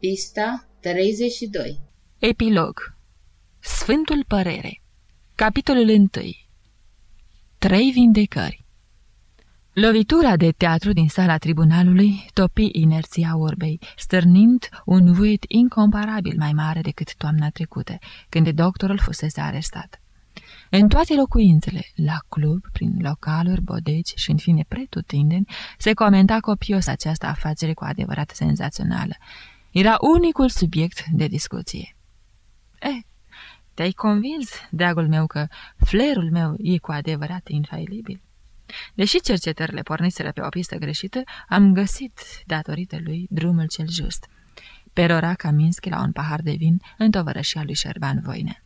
Pista 32 Epilog. Sfântul Părere. Capitolul 1 Trei vindecări. Lovitura de teatru din sala tribunalului topi inerția orbei, stârnind un vuit incomparabil mai mare decât toamna trecută, când doctorul fusese arestat. În toate locuințele, la club, prin localuri, bodegi și în fine pretutindeni, se comenta copios această afacere cu adevărat senzațională. Era unicul subiect de discuție. Eh, te-ai convins, dragul meu, că flerul meu e cu adevărat infailibil? Deși cercetările porniseră pe o pistă greșită, am găsit, datorită lui, drumul cel just. Perora Kaminski la un pahar de vin în tovărășia lui Șerban Voine.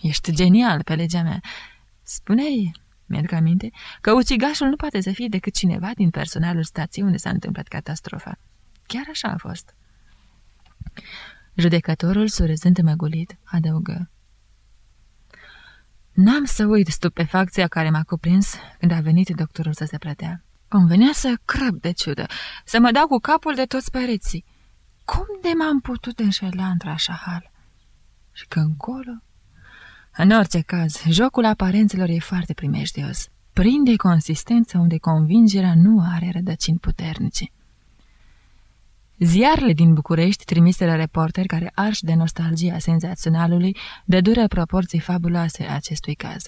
Ești genial pe legea mea. Spune-i, mi-aduc aminte, că ucigașul nu poate să fie decât cineva din personalul stației unde s-a întâmplat catastrofa. Chiar așa a fost. Judecătorul, surâzând măgulit, adăugă. N-am să uit stupefacția care m-a cuprins când a venit doctorul să se plătea. Îmi venea să crăb de ciudă, să mă dau cu capul de toți pereții. Cum de m-am putut înșela într-așa hal? Și că încolo... În orice caz, jocul aparențelor e foarte primejdios. Prinde consistență unde convingerea nu are rădăcini puternice. Ziarele din București, trimise la reporteri care, arși de nostalgia senzaționalului, dădură proporții fabuloase acestui caz.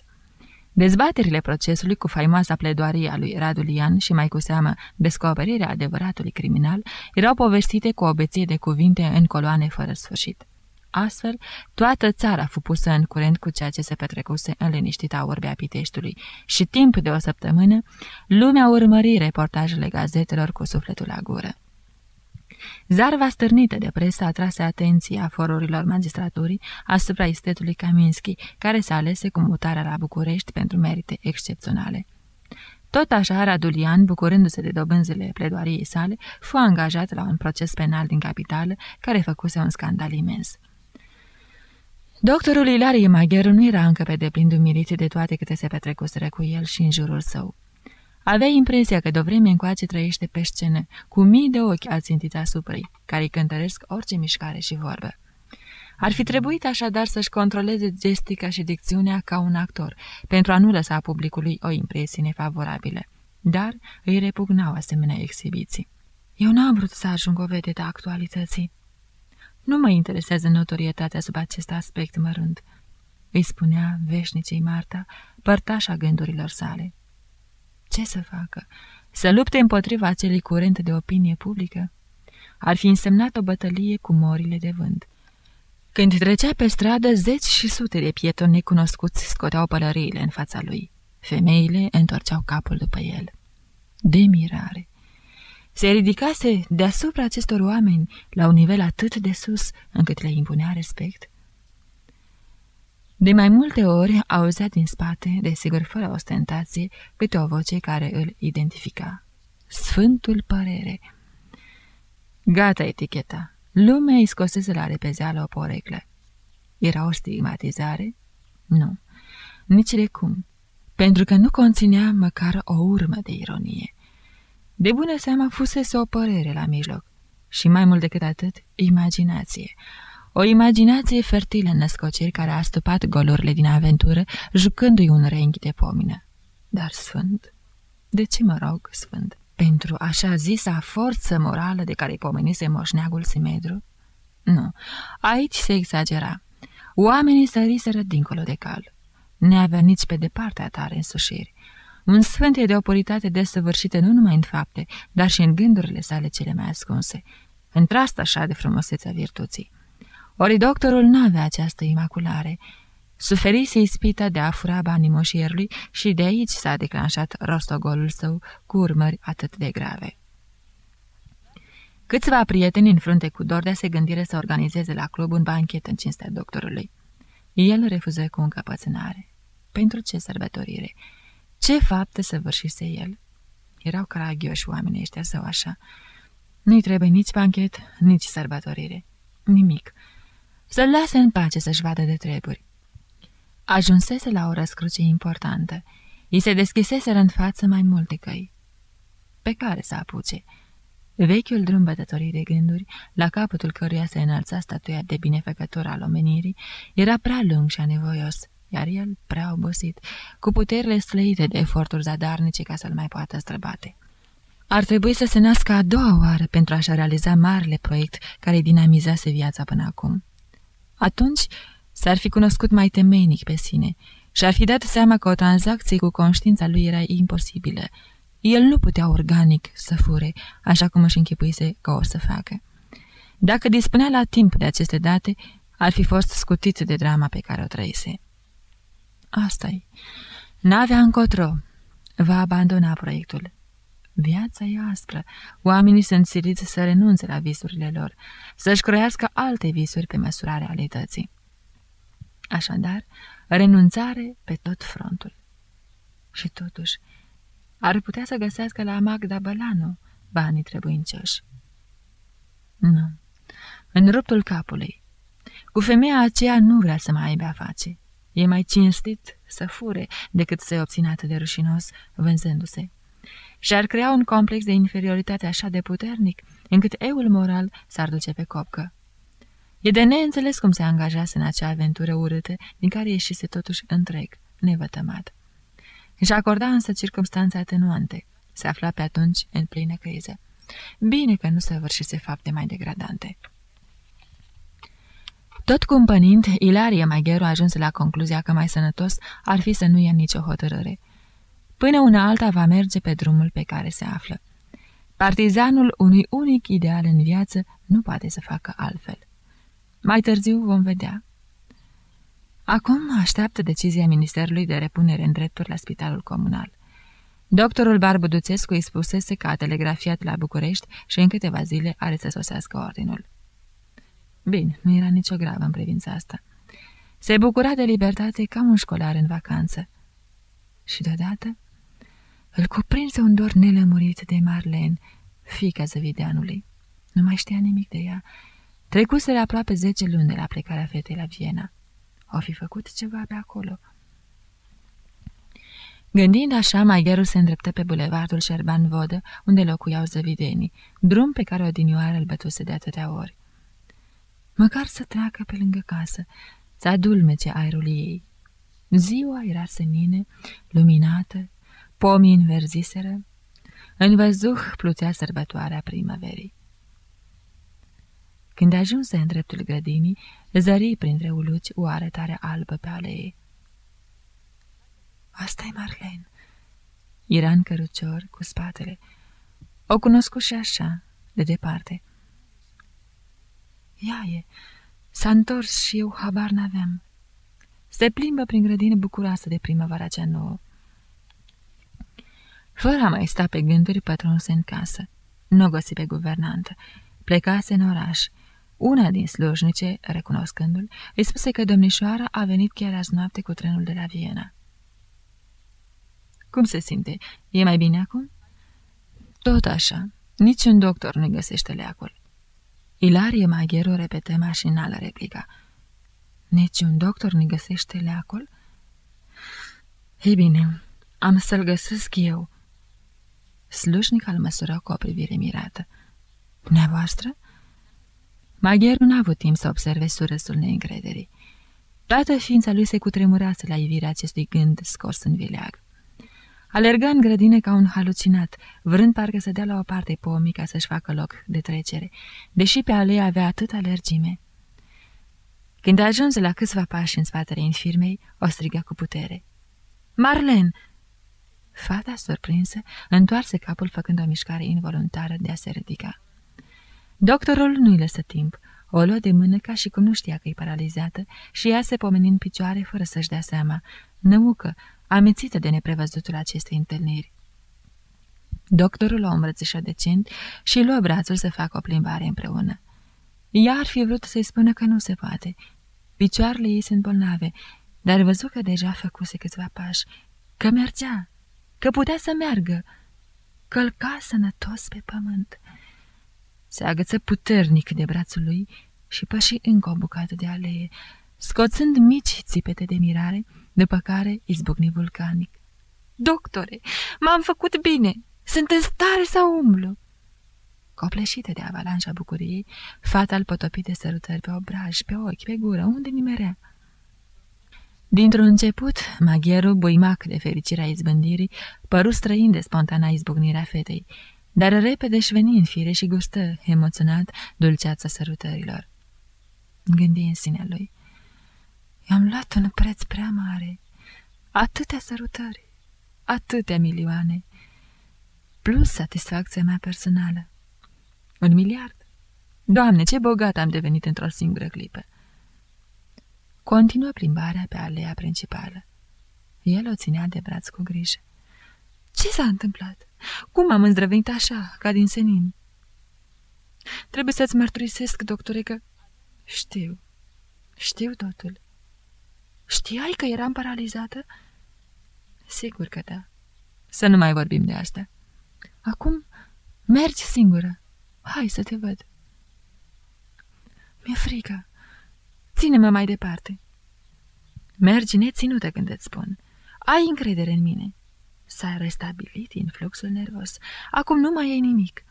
Dezbaterile procesului cu faimoasa pledoarie a lui Radu Lian și mai cu seamă descoperirea adevăratului criminal erau povestite cu o beție de cuvinte în coloane fără sfârșit. Astfel, toată țara fu pusă în curent cu ceea ce se petrecuse în liniștita orbea Piteștiului și timp de o săptămână, lumea urmări reportajele gazetelor cu sufletul la gură. Zarva stârnită de presă atrase atenția forurilor magistraturii asupra istetului Kaminski, care se alese cu mutarea la București pentru merite excepționale. Tot așa, Radulian, bucurându-se de dobânzile pledoariei sale, fu angajat la un proces penal din capitală, care făcuse un scandal imens. Doctorul Ilarie Magheru nu era încă pe deplin umilit de toate câte se petrecuseră cu el și în jurul său. Avea impresia că de o vreme încoace trăiește pe scenă, cu mii de ochi ațintiți asupra ei, care îi cântăresc orice mișcare și vorbă. Ar fi trebuit așadar să-și controleze gestica și dicțiunea ca un actor, pentru a nu lăsa publicului o impresie nefavorabilă. Dar îi repugnau asemenea exhibiții. Eu n-am vrut să ajung o vedetă a actualității. Nu mă interesează notorietatea sub acest aspect mărunt, îi spunea veșnicei Marta, părtașa gândurilor sale. Ce să facă? Să lupte împotriva acelui curent de opinie publică? Ar fi însemnat o bătălie cu morile de vânt. Când trecea pe stradă, zeci și sute de pietoni necunoscuți scoteau pălăriile în fața lui. Femeile întorceau capul după el. De mirare! Se ridicase deasupra acestor oameni la un nivel atât de sus încât le impunea respect. De mai multe ori auzea din spate, desigur fără ostentație, câte o voce care îl identifica. Sfântul Părere Gata eticheta. Lumea îi scosese la repezeală o poreclă. Era o stigmatizare? Nu, nici de cum, pentru că nu conținea măcar o urmă de ironie. De bună seama fusese o părere la mijloc și mai mult decât atât, imaginație. O imaginație fertilă în născociri care a stupat golurile din aventură, jucându-i un renghi de pomină. Dar sfânt? De ce mă rog sfânt? Pentru așa zisa forță morală de care pomenise moșneagul Simedru? Nu, aici se exagera. Oamenii săriseră dincolo de cal. Neavea nici pe departe atare însușiri. Un sfânt e de o puritate desăvârșită nu numai în fapte, dar și în gândurile sale cele mai ascunse. Într-asta așa de frumusețea virtuții. Ori doctorul n-avea această imaculare. Suferise ispita de a fura banii moșierului și de aici s-a declanșat rostogolul său cu urmări atât de grave. Câțiva prieteni în frunte cu Dordea se gândire să organizeze la club un banchet în cinstea doctorului. El refuză cu încăpățânare. Pentru ce sărbătorire? Ce fapte săvârșise el? Erau caragioși oamenii ăștia sau așa. Nu-i trebuie nici banchet, nici sărbătorire. Nimic. Să-l lase în pace să-și vadă de treburi. Ajunsese la o răscruce importantă. I se deschisese în față mai multe căi. Pe care să apuce? Vechiul drum bătătorii de gânduri, la capătul căruia se înălța statuia de binefăcător al omenirii, era prea lung și anevoios, iar el prea obosit, cu puterile slăite de eforturi zadarnice ca să-l mai poată străbate. Ar trebui să se nască a doua oară pentru a-și realiza marele proiect care dinamizase viața până acum. Atunci s-ar fi cunoscut mai temeinic pe sine și ar fi dat seama că o tranzacție cu conștiința lui era imposibilă. El nu putea organic să fure, așa cum își închipuise că o să facă. Dacă dispunea la timp de aceste date, ar fi fost scutit de drama pe care o trăise. Asta-i. N-avea încotro. Va abandona proiectul. Viața e aspră. Oamenii sunt siliți să renunțe la visurile lor, să-și croiască alte visuri pe măsura realității. Așadar, renunțare pe tot frontul. Și totuși, ar putea să găsească la Magda Bălanu banii trebuincioși. Nu. În ruptul capului. Cu femeia aceea nu vrea să mai aibă face. E mai cinstit să fure decât să-i obțină atât de rușinos vânzându-se și ar crea un complex de inferioritate așa de puternic, încât eul moral s-ar duce pe copcă. E de neînțeles cum se angajase în acea aventură urâtă, din care ieșise totuși întreg, nevătămat. Și acorda însă circumstanțe atenuante. Se afla pe atunci în plină criză. Bine că nu se vârșise fapte mai degradante. Tot cumpănind, Ilarie Magheru a ajuns la concluzia că mai sănătos ar fi să nu ia nicio hotărâre – Până una alta va merge pe drumul pe care se află. Partizanul unui unic ideal în viață nu poate să facă altfel. Mai târziu vom vedea. Acum așteaptă decizia Ministerului de repunere în drepturi la spitalul comunal. Doctorul Barbu Duțescu îi spusese că a telegrafiat la București și în câteva zile are să sosească ordinul. Bine, nu era nicio gravă în privința asta. Se bucura de libertate ca un școlar în vacanță. Și deodată îl cuprinse un dor nelămurit de Marlen, fica zăvideanului. Nu mai știa nimic de ea. Trecuseră aproape zece luni de la plecarea fetei la Viena. O fi făcut ceva pe acolo. Gândind așa, Maigherul se îndreptă pe bulevardul Șerban Vodă, unde locuiau zăvidenii, drum pe care odinioară îl bătuse de atâtea ori. Măcar să treacă pe lângă casă, să adulmece aerul ei. Ziua era senină, luminată, Pomii înverziseră, în văzuh plutea sărbătoarea primăverii. Când ajunse în dreptul grădinii, zări printre uluci o arătare albă pe alee. asta e Marlen. Era în cărucior cu spatele. O cunoscu și așa, de departe. Ea e. S-a întors și eu habar n-aveam. Se plimbă prin grădină bucuroasă de primăvara cea nouă. Fără a mai sta pe gânduri, pătrunse în casă. Nu găsi pe guvernantă. Plecase în oraș. Una din slujnice, recunoscându-l, îi spuse că domnișoara a venit chiar azi noapte cu trenul de la Viena. Cum se simte? E mai bine acum? Tot așa. Niciun doctor nu găsește leacul. Ilarie Magheru repetă mașinală replica. Niciun doctor nu găsește leacul? Ei bine, am să-l găsesc eu, Slușnic al măsură cu o privire mirată. Dumneavoastră? Magherul n-a avut timp să observe surâsul neîncrederii. Toată ființa lui se cutremurase la ivirea acestui gând scos în vileag. Alerga în grădină ca un halucinat, vrând parcă să dea la o parte pomii ca să-și facă loc de trecere, deși pe alei avea atât alergime. Când a ajuns la câțiva pași în spatele infirmei, o strigă cu putere. Marlen, Fata, surprinsă, întoarse capul făcând o mișcare involuntară de a se ridica. Doctorul nu-i lăsă timp. O luă de mână ca și cum nu știa că e paralizată și ea se pomeni în picioare fără să-și dea seama, năucă, amețită de neprevăzutul acestei întâlniri. Doctorul o îmbrățișă decent și luă brațul să facă o plimbare împreună. Ea ar fi vrut să-i spună că nu se poate. Picioarele ei sunt bolnave, dar văzu că deja făcuse câțiva pași, că mergea că putea să meargă, călca sănătos pe pământ. Se agăță puternic de brațul lui și păși încă o bucată de alee, scoțând mici țipete de mirare, după care izbucni vulcanic. Doctore, m-am făcut bine! Sunt în stare să umblu!" Copleșită de avalanșa bucuriei, fata îl potopit de sărutări pe obraj, pe ochi, pe gură, unde nimerea. Dintr-un început, magherul, buimac de fericirea izbândirii, păru străin de spontana izbucnirea fetei, dar repede își veni în fire și gustă, emoționat, dulceața sărutărilor. Gândi în sinea lui. I-am luat un preț prea mare. Atâtea sărutări, atâtea milioane, plus satisfacția mea personală. Un miliard? Doamne, ce bogat am devenit într-o singură clipă! Continuă plimbarea pe alea principală. El o ținea de braț cu grijă. Ce s-a întâmplat? Cum am îndrăvenit așa, ca din senin? Trebuie să-ți mărturisesc, doctore, că... Știu. Știu totul. Știai că eram paralizată? Sigur că da. Să nu mai vorbim de asta. Acum mergi singură. Hai să te văd. Mi-e frică. Ține-mă mai departe. Mergi neținută când îți spun. Ai încredere în mine. S-a restabilit influxul nervos. Acum nu mai e nimic.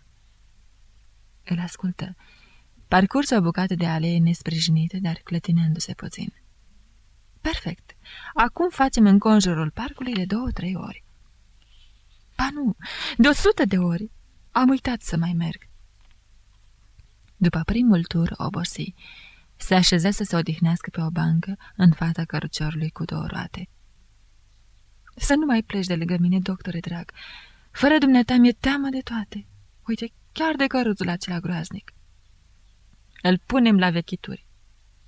Îl ascultă. Parcurs o bucată de alee nesprijinită, dar clătinându-se puțin. Perfect. Acum facem înconjurul parcului de două-trei ori. Ba nu, de o sută de ori. Am uitat să mai merg. După primul tur obosi, se așeză să se odihnească pe o bancă în fața căruciorului cu două roate. Să nu mai pleci de lângă mine, doctore drag. Fără dumneata mi-e teamă de toate. Uite, chiar de căruțul acela groaznic. Îl punem la vechituri.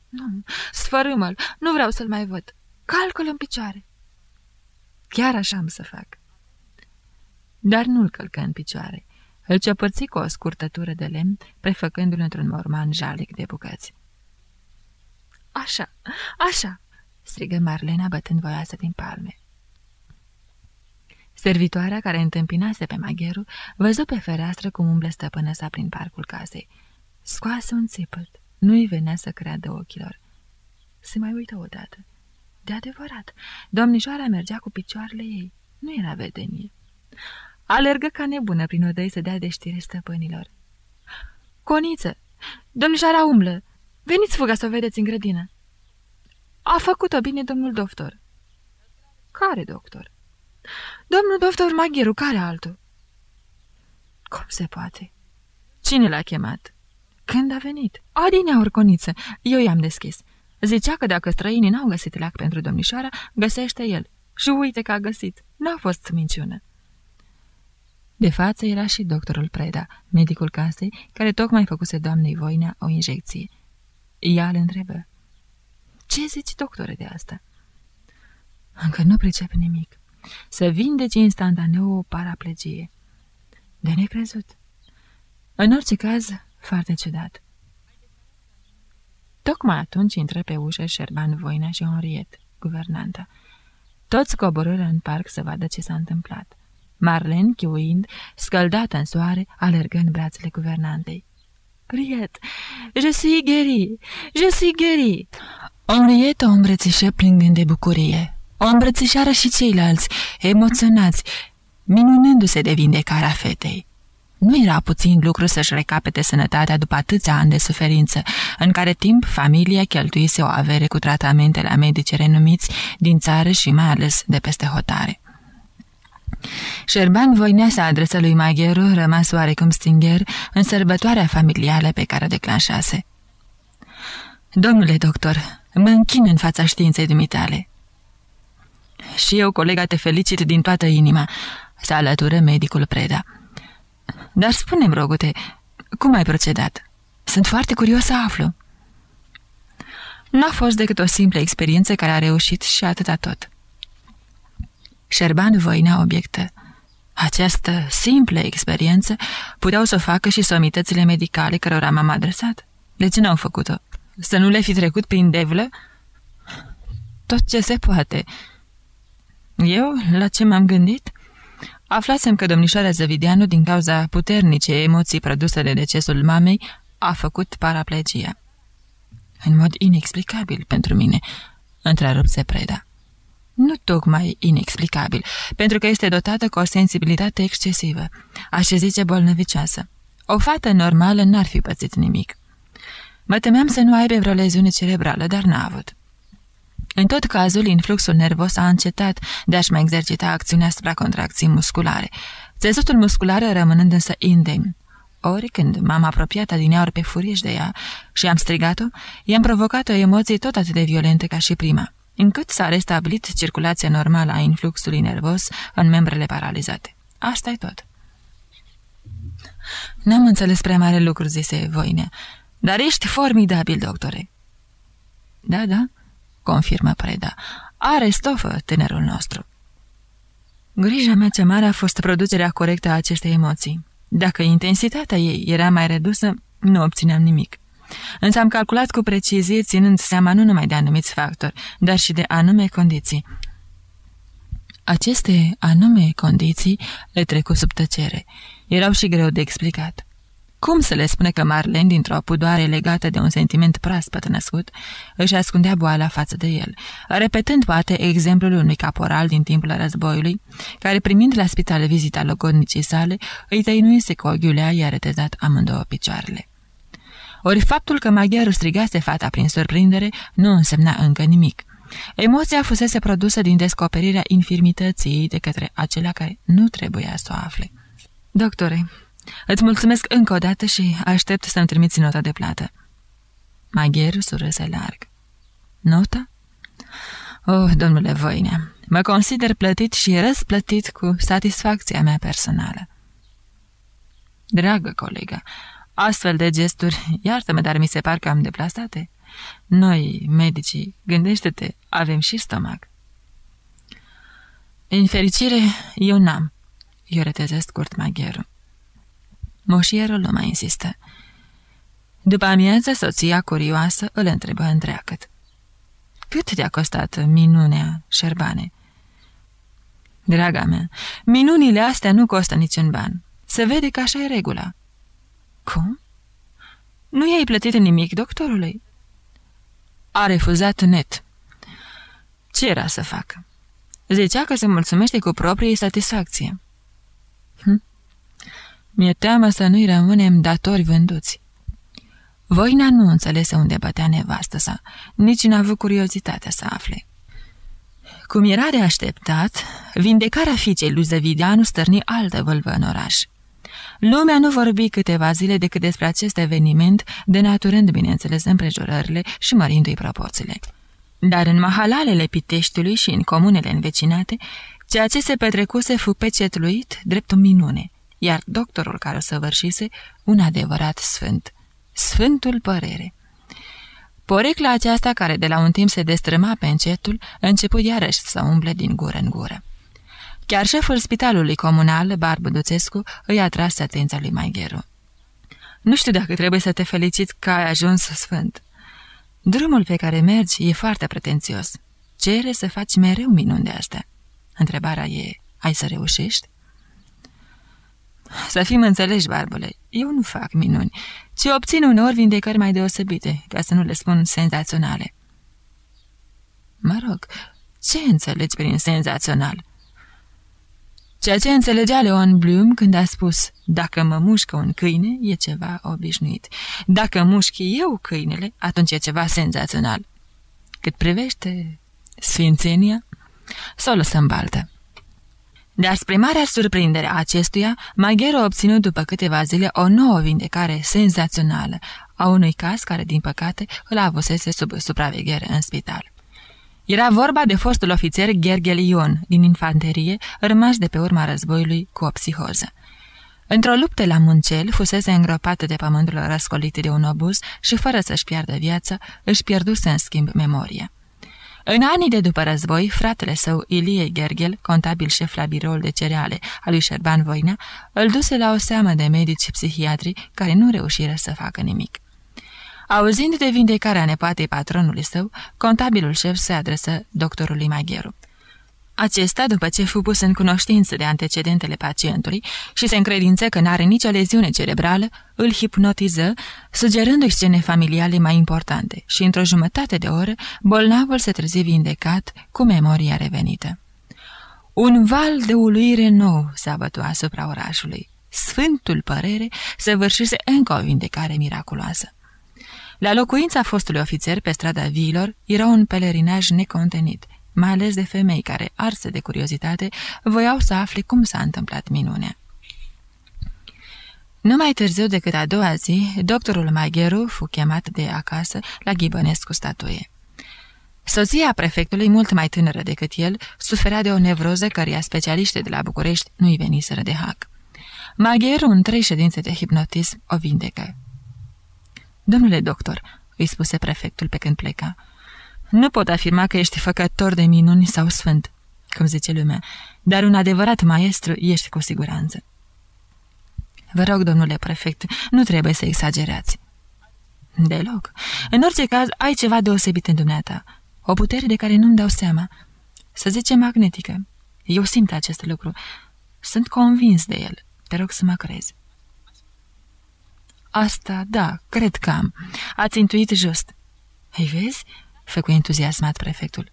Nu, sfărâmă-l, nu vreau să-l mai văd. Calcul în picioare. Chiar așa am să fac. Dar nu-l călcă în picioare. Îl ciopărți cu o scurtătură de lemn, prefăcându-l într-un morman jalic de bucăți. Așa, așa!" strigă Marlena bătând voioasă din palme. Servitoarea care întâmpinase pe magheru văzu pe fereastră cum umblă stăpână sa prin parcul casei. Scoase un țipăt. Nu-i venea să creadă ochilor. Se mai uită odată. De adevărat, domnișoara mergea cu picioarele ei. Nu era vedenie. Alergă ca nebună prin odăi să dea de știre stăpânilor. Coniță! Domnișoara umblă! Veniți fuga să o vedeți în grădină. A făcut-o bine domnul doctor. Care doctor? Domnul doctor Maghiru, care altul? Cum se poate? Cine l-a chemat? Când a venit? Adinea Orconiță. Eu i-am deschis. Zicea că dacă străinii n-au găsit lac pentru domnișoara, găsește el. Și uite că a găsit. N-a fost minciună. De față era și doctorul Preda, medicul casei, care tocmai făcuse doamnei Voinea o injecție. Ea îl întrebă. Ce zici, doctore, de asta?" Încă nu pricep nimic. Să vindeci instantaneu o paraplegie. De necrezut. În orice caz, foarte ciudat. Tocmai atunci intră pe ușă Șerban Voina și Henriette, guvernanta. Toți coborâră în parc să vadă ce s-a întâmplat. Marlen, chiuind, scăldată în soare, alergă în brațele guvernantei. Henriette, je suis guéri, je suis guéri. Henriette o îmbrățișă plângând de bucurie. O îmbrățișară și ceilalți, emoționați, minunându-se de vindecarea fetei. Nu era puțin lucru să-și recapete sănătatea după atâția ani de suferință, în care timp familia cheltuise o avere cu tratamente la medici renumiți din țară și mai ales de peste hotare. Șerban voinea să adresă lui Magheru, rămas oarecum stingher, în sărbătoarea familială pe care o declanșase. Domnule doctor, mă închin în fața științei dumitale. Și eu, colega, te felicit din toată inima, se alătură medicul Preda. Dar spune-mi, rogute, cum ai procedat? Sunt foarte curios să aflu. N-a fost decât o simplă experiență care a reușit și atâta tot. Șerban voinea obiectă. Această simplă experiență puteau să o facă și somitățile medicale cărora m-am adresat. De ce n-au făcut-o? Să nu le fi trecut prin devlă? Tot ce se poate. Eu, la ce m-am gândit? Aflasem că domnișoara Zăvideanu, din cauza puternice emoții produse de decesul mamei, a făcut paraplegia. În mod inexplicabil pentru mine, întrerupse Preda. Nu tocmai inexplicabil, pentru că este dotată cu o sensibilitate excesivă, aș zice bolnăvicioasă. O fată normală n-ar fi pățit nimic. Mă temeam să nu aibă vreo leziune cerebrală, dar n-a avut. În tot cazul, influxul nervos a încetat de a-și mai exercita acțiunea asupra contracției musculare, țesutul muscular rămânând însă indemn. Ori când m-am apropiat adineauri pe furiș de ea și am strigat-o, i-am provocat o emoție tot atât de violentă ca și prima, încât s-a restabilit circulația normală a influxului nervos în membrele paralizate. asta e tot. N-am înțeles prea mare lucru, zise Voine, dar ești formidabil, doctore. Da, da, confirmă Preda. Are stofă, tânărul nostru. Grija mea cea mare a fost producerea corectă a acestei emoții. Dacă intensitatea ei era mai redusă, nu obțineam nimic. Însă am calculat cu precizie, ținând seama nu numai de anumiți factori, dar și de anume condiții. Aceste anume condiții le trecu sub tăcere. Erau și greu de explicat. Cum să le spune că Marlene, dintr-o pudoare legată de un sentiment proaspăt născut, își ascundea boala față de el, repetând poate exemplul unui caporal din timpul războiului, care primind la spital vizita logodnicii sale, îi tăinuise cu o ghiulea i-a retezat amândouă picioarele. Ori faptul că maghiarul strigase fata prin surprindere nu însemna încă nimic. Emoția fusese produsă din descoperirea infirmității de către acela care nu trebuia să o afle. Doctore, îți mulțumesc încă o dată și aștept să-mi trimiți nota de plată. Maghiarul surâse larg. Nota? Oh, domnule Voinea, mă consider plătit și răsplătit cu satisfacția mea personală. Dragă colegă, Astfel de gesturi, iartă-mă, dar mi se par că am deplasate. Noi, medicii, gândește-te, avem și stomac. În fericire, eu n-am, eu reteză scurt magherul. Moșierul nu mai insistă. După amiază, soția curioasă îl întrebă întreagăt. Cât te-a costat minunea, șerbane? Draga mea, minunile astea nu costă niciun ban. Se vede că așa e regula. Cum? Nu i-ai plătit nimic, doctorului? A refuzat net. Ce era să facă? Zicea că se mulțumește cu proprie satisfacție. Hm? Mi-e teamă să nu-i rămânem datori vânduți. Voina nu înțelese unde bătea nevastă sa, nici n-a avut curiozitatea să afle. Cum era de așteptat, vindecarea fiicei lui Zăvideanu stărni altă vâlvă în oraș. Lumea nu vorbi câteva zile decât despre acest eveniment, denaturând, bineînțeles, împrejurările și mărindu-i proporțiile. Dar în mahalalele Piteștiului și în comunele învecinate, ceea ce se petrecuse fu pecetluit drept o minune, iar doctorul care o săvârșise, un adevărat sfânt. Sfântul Părere. Porecla aceasta, care de la un timp se destrăma pe încetul, început iarăși să umble din gură în gură. Chiar șeful spitalului comunal, Barbu Duțescu, îi a tras atenția lui Maigheru. Nu știu dacă trebuie să te felicit că ai ajuns sfânt. Drumul pe care mergi e foarte pretențios. Cere să faci mereu minuni de astea. Întrebarea e, ai să reușești? Să fim înțeleși, barbule, eu nu fac minuni, ci obțin uneori vindecări mai deosebite, ca să nu le spun senzaționale. Mă rog, ce înțelegi prin senzațional? Ceea ce înțelegea Leon Bloom când a spus Dacă mă mușcă un câine, e ceva obișnuit. Dacă mușc eu câinele, atunci e ceva senzațional. Cât privește sfințenia, să o lăsăm baltă. Dar spre marea surprindere a acestuia, Maghero a obținut după câteva zile o nouă vindecare senzațională a unui caz care, din păcate, îl avusese sub supraveghere în spital. Era vorba de fostul ofițer Gergel Ion, din infanterie, rămas de pe urma războiului cu o psihoză. Într-o luptă la Muncel, fusese îngropată de pământul răscolit de un obuz și, fără să-și piardă viața, își pierduse în schimb memoria. În anii de după război, fratele său, Ilie Gergel, contabil șef la biroul de cereale al lui Șerban Voina, îl duse la o seamă de medici psihiatri care nu reușiră să facă nimic. Auzind de vindecarea nepoatei patronului său, contabilul șef se adresă doctorului Magheru. Acesta, după ce fu pus în cunoștință de antecedentele pacientului și se încredință că n-are nicio leziune cerebrală, îl hipnotiză, sugerându-și scene familiale mai importante și, într-o jumătate de oră, bolnavul se trezi vindecat cu memoria revenită. Un val de uluire nou se abătu asupra orașului. Sfântul Părere săvârșise încă o vindecare miraculoasă. La locuința fostului ofițer pe strada Viilor era un pelerinaj necontenit, mai ales de femei care, arse de curiozitate, voiau să afle cum s-a întâmplat minunea. Nu mai târziu decât a doua zi, doctorul Magheru fu chemat de acasă la Ghibănescu statuie. Soția prefectului, mult mai tânără decât el, suferea de o nevroză căreia specialiștii de la București nu-i veniseră de hac. Magheru, în trei ședințe de hipnotism, o vindecă. Domnule doctor," îi spuse prefectul pe când pleca, nu pot afirma că ești făcător de minuni sau sfânt, cum zice lumea, dar un adevărat maestru ești cu siguranță. Vă rog, domnule prefect, nu trebuie să exagerați. Deloc. În orice caz, ai ceva deosebit în dumneata. O putere de care nu-mi dau seama. Să zice magnetică. Eu simt acest lucru. Sunt convins de el. Te rog să mă crezi. Asta, da, cred că am. Ați intuit just. Ei vezi? Făcu entuziasmat prefectul.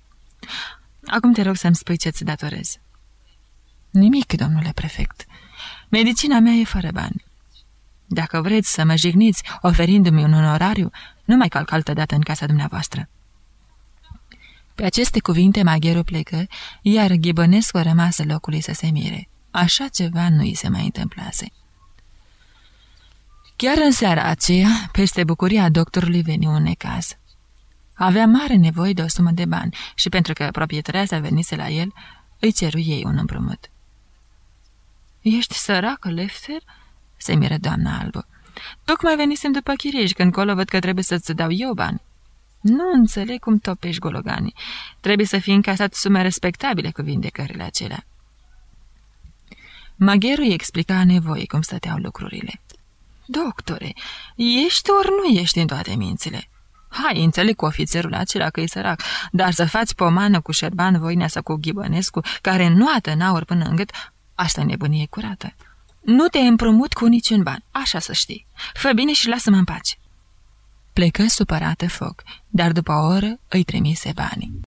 Acum te rog să-mi spui ce-ți datorez. Nimic, domnule prefect. Medicina mea e fără bani. Dacă vreți să mă jigniți oferindu-mi un onorariu, nu mai calc altă dată în casa dumneavoastră. Pe aceste cuvinte Magheru plecă, iar Ghibănescu rămas locului să se mire. Așa ceva nu îi se mai întâmplase. Chiar în seara aceea, peste bucuria doctorului veni un necaz. Avea mare nevoie de o sumă de bani și pentru că proprietarea venise la el, îi ceru ei un împrumut. Ești săracă, Lefter?" se miră doamna albă. Tocmai venisem după chiriș, când colo văd că trebuie să-ți dau eu bani." Nu înțeleg cum topești gologanii. Trebuie să fii încasat sume respectabile cu vindecările acelea." Magheru îi explica nevoie cum stăteau lucrurile. Doctore, ești ori nu ești în toate mințile? Hai, înțeleg cu ofițerul acela că e sărac, dar să faci pomană cu Șerban Voinea sau cu Ghibănescu, care nu în aur până în gât, asta nebunie curată. Nu te împrumut cu niciun ban, așa să știi. Fă bine și lasă-mă în pace. Plecă supărată foc, dar după o oră îi trimise banii.